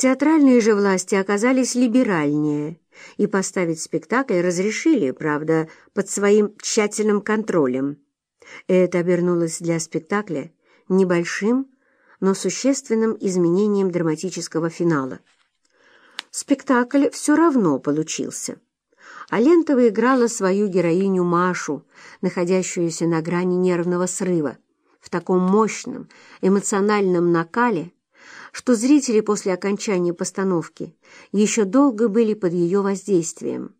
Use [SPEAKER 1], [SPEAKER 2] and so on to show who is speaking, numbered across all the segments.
[SPEAKER 1] Театральные же власти оказались либеральнее, и поставить спектакль разрешили, правда, под своим тщательным контролем. Это обернулось для спектакля небольшим, но существенным изменением драматического финала. Спектакль все равно получился. А Лентова играла свою героиню Машу, находящуюся на грани нервного срыва, в таком мощном эмоциональном накале, что зрители после окончания постановки еще долго были под ее воздействием.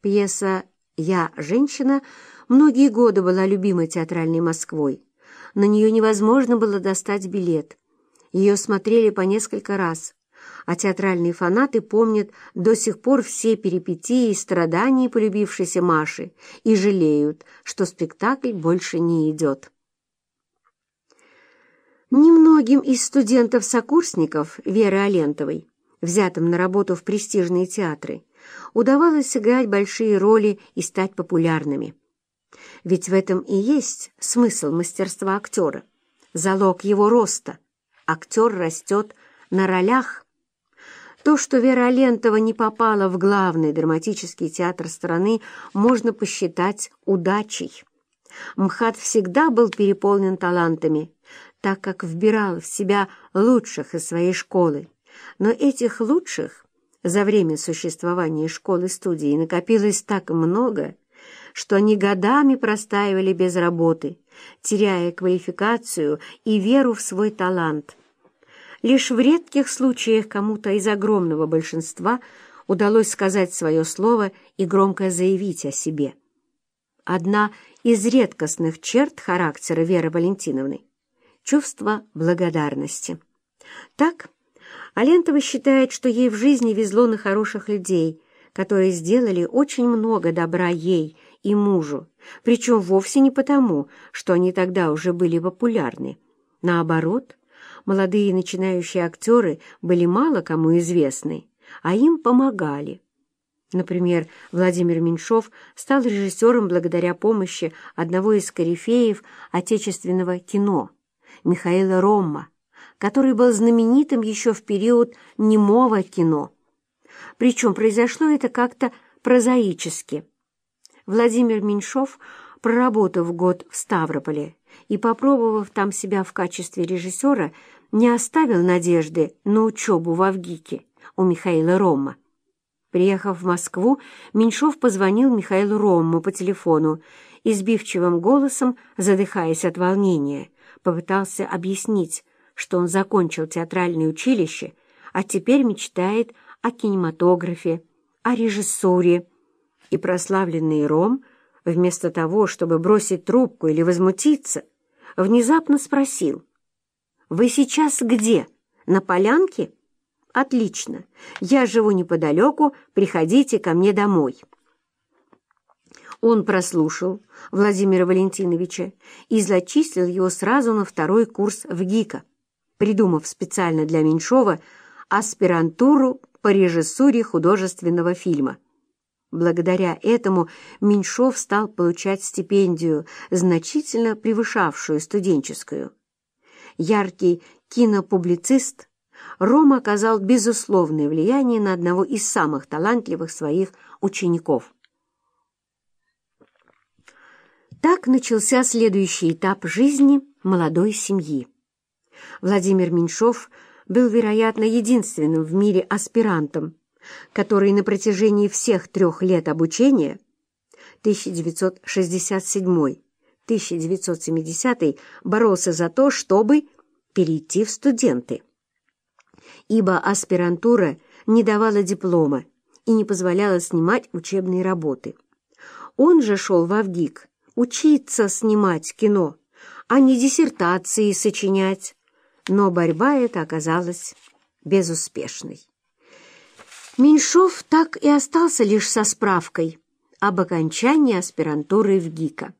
[SPEAKER 1] Пьеса «Я женщина» многие годы была любимой театральной Москвой. На нее невозможно было достать билет. Ее смотрели по несколько раз, а театральные фанаты помнят до сих пор все перипетии и страдания полюбившейся Маши и жалеют, что спектакль больше не идет. Немногим из студентов-сокурсников Веры Алентовой, взятым на работу в престижные театры, удавалось сыграть большие роли и стать популярными. Ведь в этом и есть смысл мастерства актера, залог его роста. Актер растет на ролях. То, что Вера Алентова не попала в главный драматический театр страны, можно посчитать удачей. МХАТ всегда был переполнен талантами, так как вбирал в себя лучших из своей школы. Но этих лучших за время существования школы-студии накопилось так много, что они годами простаивали без работы, теряя квалификацию и веру в свой талант. Лишь в редких случаях кому-то из огромного большинства удалось сказать свое слово и громко заявить о себе. Одна из редкостных черт характера Веры Валентиновны — чувство благодарности. Так, Алентова считает, что ей в жизни везло на хороших людей, которые сделали очень много добра ей и мужу, причем вовсе не потому, что они тогда уже были популярны. Наоборот, молодые начинающие актеры были мало кому известны, а им помогали. Например, Владимир Меньшов стал режиссером благодаря помощи одного из корифеев отечественного кино, Михаила Ромма, который был знаменитым еще в период немого кино. Причем произошло это как-то прозаически. Владимир Меньшов, проработав год в Ставрополе и попробовав там себя в качестве режиссера, не оставил надежды на учебу в Авгике у Михаила Ромма. Приехав в Москву, Меньшов позвонил Михаилу Ромму по телефону и сбивчивым голосом, задыхаясь от волнения, попытался объяснить, что он закончил театральное училище, а теперь мечтает о кинематографе, о режиссуре. И прославленный Ром, вместо того, чтобы бросить трубку или возмутиться, внезапно спросил, «Вы сейчас где? На полянке?» «Отлично. Я живу неподалеку, приходите ко мне домой». Он прослушал Владимира Валентиновича и зачислил его сразу на второй курс в ГИКа, придумав специально для Меньшова аспирантуру по режиссуре художественного фильма. Благодаря этому Меньшов стал получать стипендию, значительно превышавшую студенческую. Яркий кинопублицист Рома оказал безусловное влияние на одного из самых талантливых своих учеников. Так начался следующий этап жизни молодой семьи. Владимир Меньшов был, вероятно, единственным в мире аспирантом, который на протяжении всех трех лет обучения 1967-1970 боролся за то, чтобы перейти в студенты ибо аспирантура не давала диплома и не позволяла снимать учебные работы. Он же шел в Авгик учиться снимать кино, а не диссертации сочинять. Но борьба эта оказалась безуспешной. Меньшов так и остался лишь со справкой об окончании аспирантуры в ГИКа.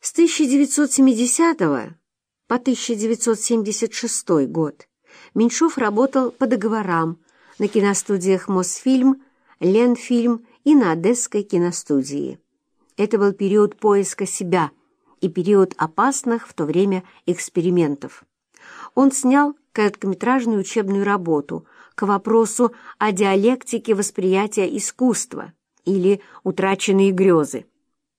[SPEAKER 1] С 1970 по 1976 год Меньшов работал по договорам на киностудиях «Мосфильм», «Ленфильм» и на Одесской киностудии. Это был период поиска себя и период опасных в то время экспериментов. Он снял короткометражную учебную работу к вопросу о диалектике восприятия искусства или «Утраченные грезы».